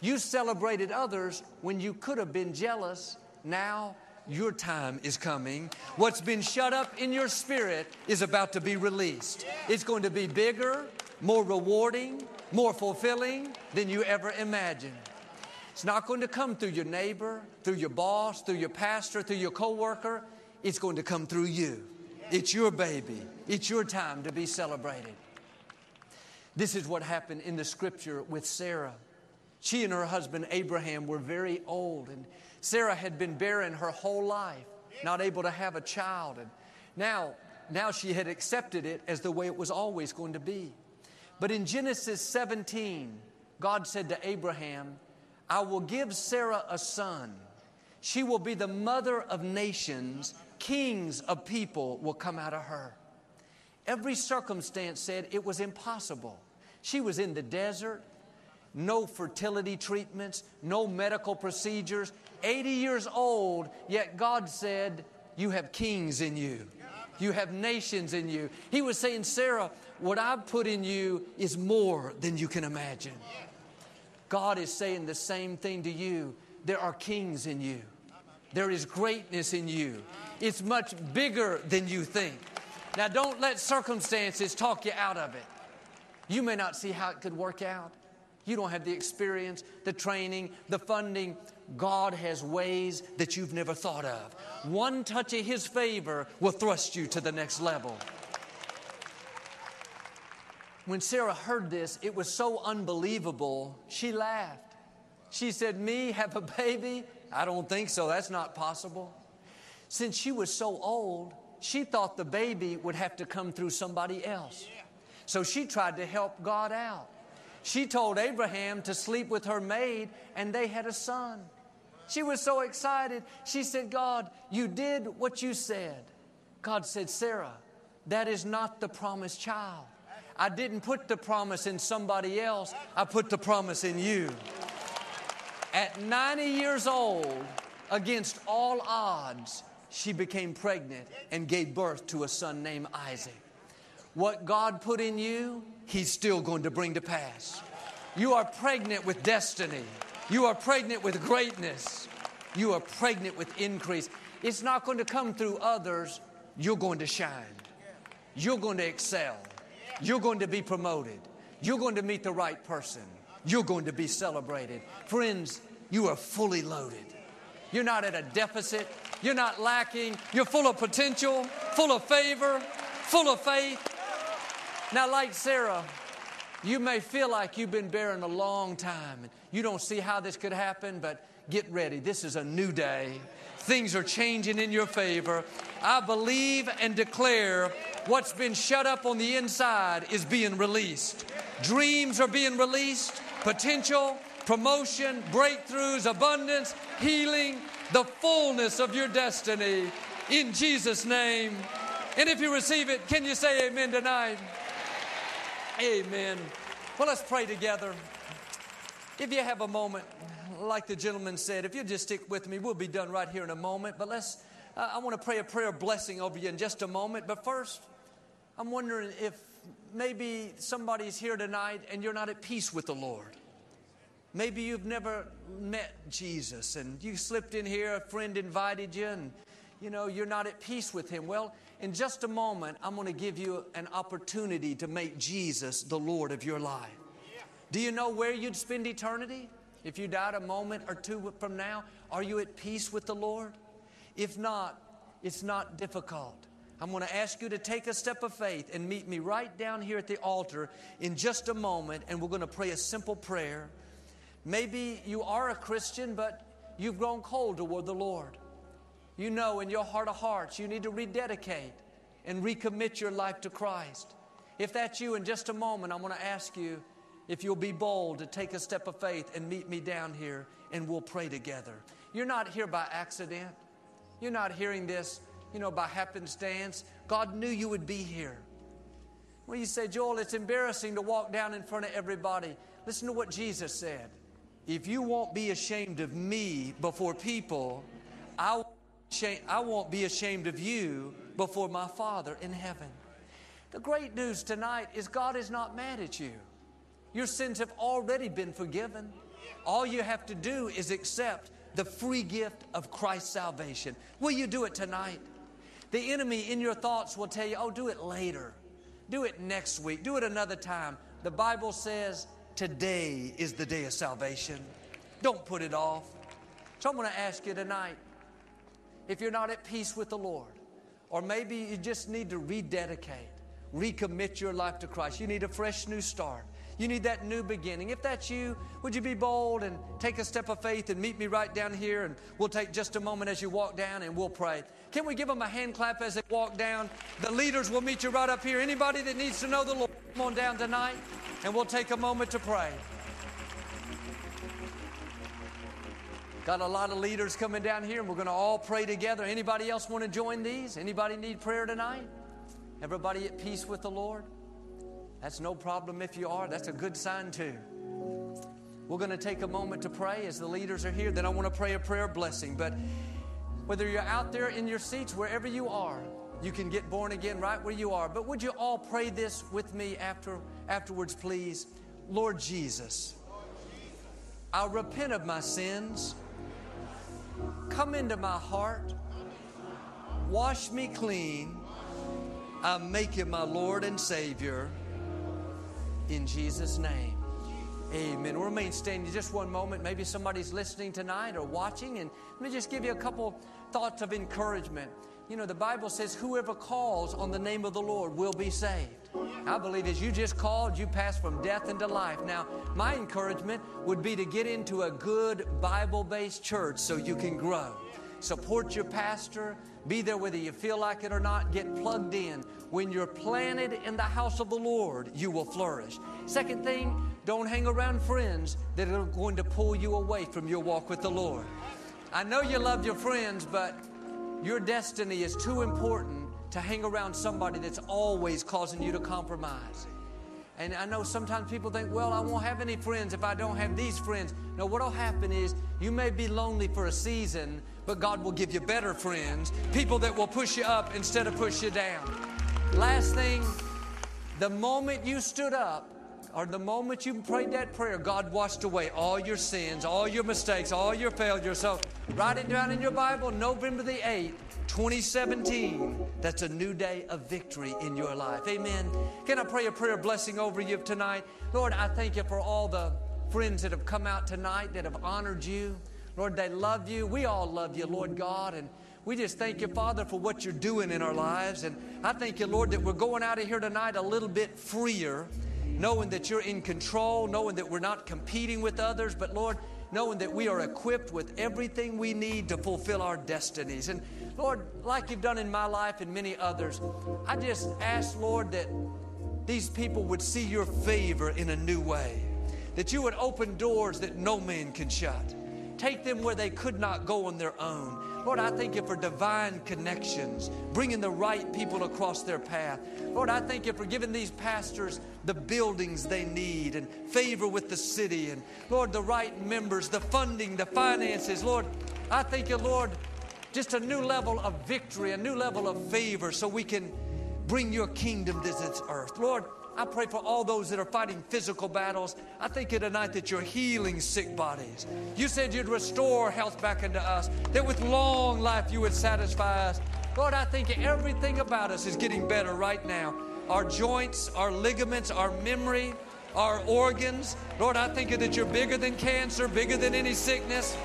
S1: You celebrated others when you could have been jealous. Now your time is coming. What's been shut up in your spirit is about to be released. It's going to be bigger, more rewarding, more fulfilling than you ever imagined. It's not going to come through your neighbor, through your boss, through your pastor, through your coworker. It's going to come through you. It's your baby. It's your time to be celebrated. This is what happened in the scripture with Sarah. She and her husband Abraham were very old, and Sarah had been barren her whole life, not able to have a child. And now, now she had accepted it as the way it was always going to be. But in Genesis 17, God said to Abraham, I will give Sarah a son. She will be the mother of nations. Kings of people will come out of her. Every circumstance said it was impossible. She was in the desert, no fertility treatments, no medical procedures, 80 years old, yet God said, You have kings in you. You have nations in you. He was saying, Sarah, what I've put in you is more than you can imagine. God is saying the same thing to you. There are kings in you, there is greatness in you. It's much bigger than you think. Now, don't let circumstances talk you out of it. You may not see how it could work out. You don't have the experience, the training, the funding. God has ways that you've never thought of. One touch of His favor will thrust you to the next level. When Sarah heard this, it was so unbelievable, she laughed. She said, Me have a baby? I don't think so. That's not possible. Since she was so old, she thought the baby would have to come through somebody else. So she tried to help God out. She told Abraham to sleep with her maid, and they had a son. She was so excited. She said, God, you did what you said. God said, Sarah, that is not the promised child. I didn't put the promise in somebody else, I put the promise in you. At 90 years old, against all odds, she became pregnant and gave birth to a son named Isaac. What God put in you, He's still going to bring to pass. You are pregnant with destiny. You are pregnant with greatness. You are pregnant with increase. It's not going to come through others. You're going to shine. You're going to excel. You're going to be promoted. You're going to meet the right person. You're going to be celebrated. Friends, you are fully loaded. You're not at a deficit. You're not lacking. You're full of potential, full of favor, full of faith. Now, like Sarah, you may feel like you've been barren a long time and you don't see how this could happen, but get ready. This is a new day. Things are changing in your favor. I believe and declare what's been shut up on the inside is being released. Dreams are being released, potential, promotion, breakthroughs, abundance, healing, the fullness of your destiny in Jesus' name. And if you receive it, can you say amen tonight? Amen. Well, let's pray together. If you have a moment, like the gentleman said, if you just stick with me, we'll be done right here in a moment. But let's uh, I want to pray a prayer blessing over you in just a moment. But first, I'm wondering if maybe somebody's here tonight and you're not at peace with the Lord. Maybe you've never met Jesus and you slipped in here, a friend invited you, and you know, you're not at peace with Him. Well, in just a moment, I'm going to give you an opportunity to make Jesus the Lord of your life. Do you know where you'd spend eternity? If you died a moment or two from now, are you at peace with the Lord? If not, it's not difficult. I'm going to ask you to take a step of faith and meet me right down here at the altar in just a moment, and we're going to pray a simple prayer. Maybe you are a Christian, but you've grown cold toward the Lord. You know in your heart of hearts you need to rededicate and recommit your life to Christ. If that's you, in just a moment, I'm going to ask you if you'll be bold to take a step of faith and meet me down here, and we'll pray together. You're not here by accident. You're not hearing this you know, by happenstance. God knew you would be here. Well, you say, Joel, it's embarrassing to walk down in front of everybody. Listen to what Jesus said. If you won't be ashamed of me before people, I, I won't be ashamed of you before my Father in heaven. The great news tonight is God is not mad at you. Your sins have already been forgiven. All you have to do is accept the free gift of Christ's salvation. Will you do it tonight? The enemy in your thoughts will tell you, oh, do it later. Do it next week. Do it another time. The Bible says today is the day of salvation. Don't put it off. So I'm going to ask you tonight if you're not at peace with the Lord, or maybe you just need to rededicate, recommit your life to Christ, you need a fresh new start. You need that new beginning. If that's you, would you be bold and take a step of faith and meet me right down here? And we'll take just a moment as you walk down and we'll pray. Can we give them a hand clap as they walk down? The leaders will meet you right up here. Anybody that needs to know the Lord, come on down tonight and we'll take a moment to pray. Got a lot of leaders coming down here and we're going to all pray together. Anybody else want to join these? Anybody need prayer tonight? Everybody at peace with the Lord? That's no problem if you are. That's a good sign, too. We're going to take a moment to pray as the leaders are here. Then I want to pray a prayer blessing. But whether you're out there in your seats, wherever you are, you can get born again right where you are. But would you all pray this with me after, afterwards, please? Lord Jesus, I repent of my sins. Come into my heart. Wash me clean. I make you my Lord and Savior in Jesus' name. Amen. We'll remain standing just one moment. Maybe somebody's listening tonight or watching, and let me just give you a couple thoughts of encouragement. You know, the Bible says, whoever calls on the name of the Lord will be saved. I believe as you just called, you passed from death into life. Now, my encouragement would be to get into a good Bible based church so you can grow. Support your pastor, be there whether you feel like it or not. Get plugged in. When you're planted in the house of the Lord, you will flourish. Second thing, don't hang around friends that are going to pull you away from your walk with the Lord. I know you love your friends, but your destiny is too important to hang around somebody that's always causing you to compromise. And I know sometimes people think, well, I won't have any friends if I don't have these friends. No, what'll happen is you may be lonely for a season, but God will give you better friends, people that will push you up instead of push you down. Last thing, the moment you stood up, or the moment you prayed that prayer, God washed away all your sins, all your mistakes, all your failures. So write it down in your Bible, November the 8th, 2017. That's a new day of victory in your life. Amen. Can I pray a prayer blessing over you tonight? Lord, I thank you for all the friends that have come out tonight that have honored you. Lord, they love you. We all love you, Lord God. And we just thank you, Father, for what you're doing in our lives. And I thank you, Lord, that we're going out of here tonight a little bit freer, knowing that you're in control, knowing that we're not competing with others, but Lord, knowing that we are equipped with everything we need to fulfill our destinies. And Lord, like you've done in my life and many others, I just ask, Lord, that these people would see your favor in a new way, that you would open doors that no man can shut. Take them where they could not go on their own. Lord, I thank you for divine connections, bringing the right people across their path. Lord, I thank you for giving these pastors the buildings they need and favor with the city. And Lord, the right members, the funding, the finances. Lord, I thank you, Lord, just a new level of victory, a new level of favor, so we can bring your kingdom to this earth. Lord, I pray for all those that are fighting physical battles. I thank you tonight that you're healing sick bodies. You said you'd restore health back into us, that with long life you would satisfy us. Lord, I think everything about us is getting better right now. Our joints, our ligaments, our memory, our organs. Lord, I thank you that you're bigger than cancer, bigger than any sickness.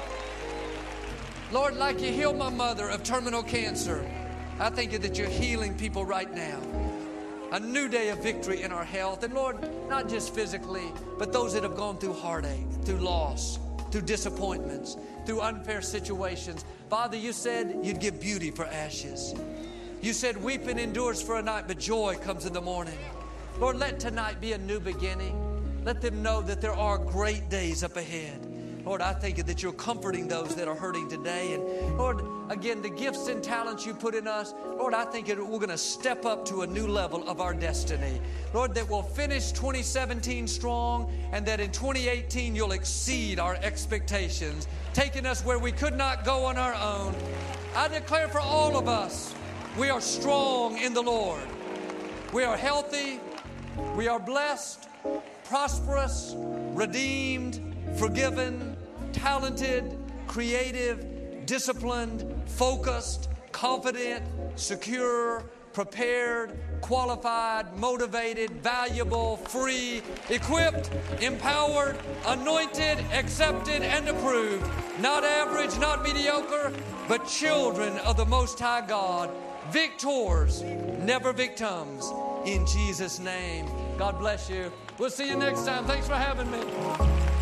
S1: Lord, like you healed my mother of terminal cancer, I thank you that you're healing people right now a new day of victory in our health. And Lord, not just physically, but those that have gone through heartache, through loss, through disappointments, through unfair situations. Father, you said you'd give beauty for ashes. You said weeping endures for a night, but joy comes in the morning. Lord, let tonight be a new beginning. Let them know that there are great days up ahead. Lord, I thank you that you're comforting those that are hurting today. And Lord, again, the gifts and talents you put in us, Lord, I think we're going to step up to a new level of our destiny. Lord, that we'll finish 2017 strong and that in 2018 you'll exceed our expectations, taking us where we could not go on our own. I declare for all of us, we are strong in the Lord. We are healthy. We are blessed, prosperous, redeemed, forgiven, talented, creative, disciplined, focused, confident, secure, prepared, qualified, motivated, valuable, free, equipped, empowered, anointed, accepted, and approved. Not average, not mediocre, but children of the Most High God. Victors, never victims. In Jesus' name. God bless you. We'll see you next time. Thanks for having me.